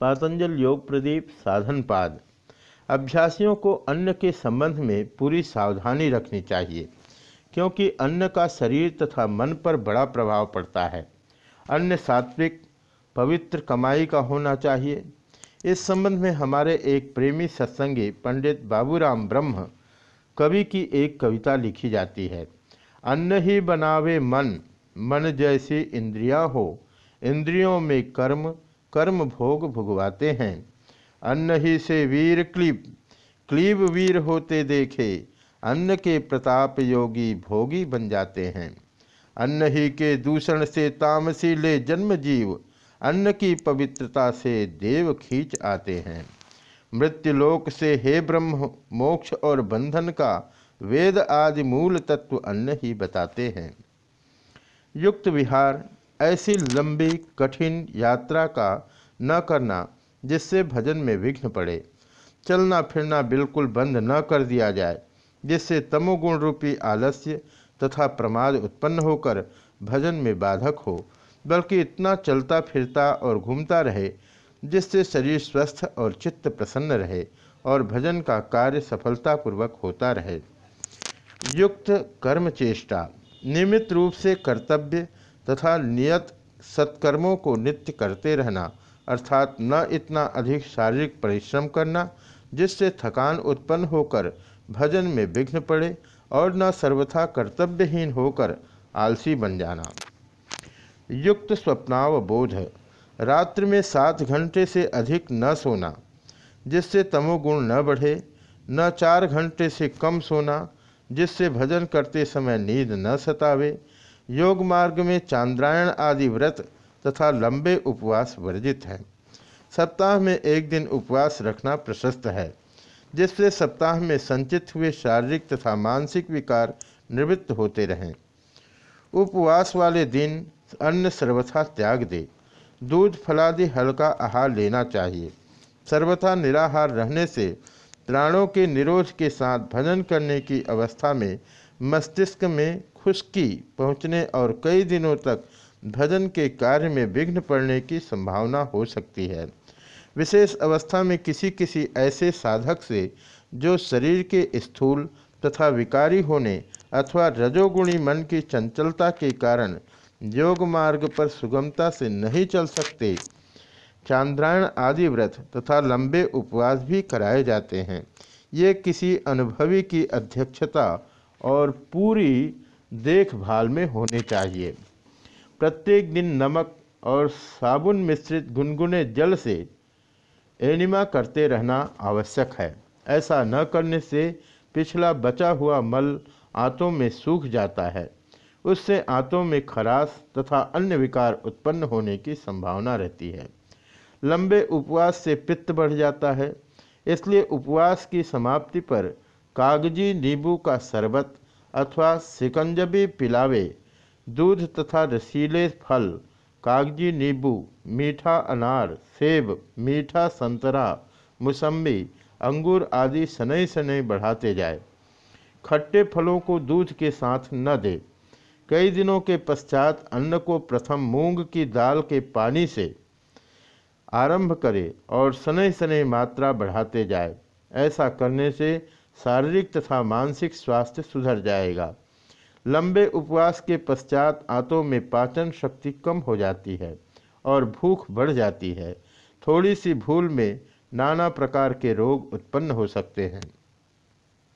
पातंजल योग प्रदीप साधनपाद। अभ्यासियों को अन्न के संबंध में पूरी सावधानी रखनी चाहिए, क्योंकि अन्न का शरीर तथा मन पर बड़ा प्रभाव पड़ता है। अन्न सात्विक, पवित्र कमाई का होना चाहिए। इस संबंध में हमारे एक प्रेमी सत्संगी पंडित बाबूराम ब्रह्म कवि की एक कविता लिखी जाती है। अन्न ही बनावे मन मन जैसी इंद्रियाँ हो, इंद्रियों में कर्म कर्म भोग भुगवाते हैं। अन्न ही से वीर क्लीब क्लीब वीर होते देखे, अन्न के प्रताप योगी भोगी बन जाते हैं। अन्न ही के दूषण से तामसी ले जन्म जीव, अन्न की पवित्रता से देव खींच आते हैं। मृत्युलोक से हे ब्रह्म, मोक्ष और बंधन का वेद आदि मूल तत्व अन्न ही बताते हैं। युक्त विहार ऐसी लंबी, कठिन यात्रा का न करना, जिससे भजन में विघ्न पड़े। चलना फिरना बिल्कुल बंद न कर दिया जाए, जिससे तमोगुण रूपी आलस्य तथा प्रमाद उत्पन्न होकर भजन में बाधक हो, बल्कि इतना चलता फिरता और घूमता रहे, जिससे शरीर स्वस्थ और चित्त प्रसन्न रहे और भजन का कार्य सफलतापूर्वक होता रहे। युक्त कर्म चेष्टा नियमित रूप से कर्तव्य तथा नियत सत्कर्मों को नित्य करते रहना, अर्थात न इतना अधिक शारीरिक परिश्रम करना, जिससे थकान उत्पन्न होकर भजन में विघ्न पड़े और न सर्वथा कर्तव्यहीन होकर आलसी बन जाना। युक्त स्वप्नावबोध रात्रि में सात घंटे से अधिक न सोना, जिससे तमोगुण न बढ़े, न चार घंटे से कम सोना, जिससे भजन करते समय नींद न सतावे योग मार्ग में चांद्रायण आदि व्रत तथा लंबे उपवास वर्जित हैं। सप्ताह में एक दिन उपवास रखना प्रशस्त है, जिससे सप्ताह में संचित हुए शारीरिक तथा मानसिक विकार निवृत्त होते रहें। उपवास वाले दिन अन्न सर्वथा त्याग दे, दूध फलादि हल्का आहार लेना चाहिए। सर्वथा निराहार रहने से प्राणों के निरोध के साथ भजन करने की अवस्था में मस्तिष्क में खुश्की पहुँचने और कई दिनों तक भजन के कार्य में विघ्न पड़ने की संभावना हो सकती है। विशेष अवस्था में किसी किसी ऐसे साधक से जो शरीर के स्थूल तथा विकारी होने अथवा रजोगुणी मन की चंचलता के कारण योग मार्ग पर सुगमता से नहीं चल सकते, चांद्रायण आदि व्रत तथा लंबे उपवास भी कराए जाते हैं। ये किसी अनुभवी की अध्यक्षता और पूरी देखभाल में होने चाहिए। प्रत्येक दिन नमक और साबुन मिश्रित गुनगुने जल से एनिमा करते रहना आवश्यक है। ऐसा न करने से पिछला बचा हुआ मल आंतों में सूख जाता है। उससे आंतों में खराश तथा अन्य विकार उत्पन्न होने की संभावना रहती है। लंबे उपवास से पित्त बढ़ जाता है, इसलिए उपवास की समाप्ति पर कागज़ी नींबू का शरबत अथवा सिकंजबी पिलावे। दूध तथा रसीले फल, कागज़ी नींबू, मीठा अनार, सेब, मीठा संतरा मुसम्बी अंगूर आदि सनई सनई बढ़ाते जाए। खट्टे फलों को दूध के साथ न दे। कई दिनों के पश्चात अन्न को प्रथम मूंग की दाल के पानी से आरंभ करे और शनै शनै मात्रा बढ़ाते जाए। ऐसा करने से शारीरिक तथा मानसिक स्वास्थ्य सुधर जाएगा। लंबे उपवास के पश्चात आंतों में पाचन शक्ति कम हो जाती है और भूख बढ़ जाती है। थोड़ी सी भूल में नाना प्रकार के रोग उत्पन्न हो सकते हैं।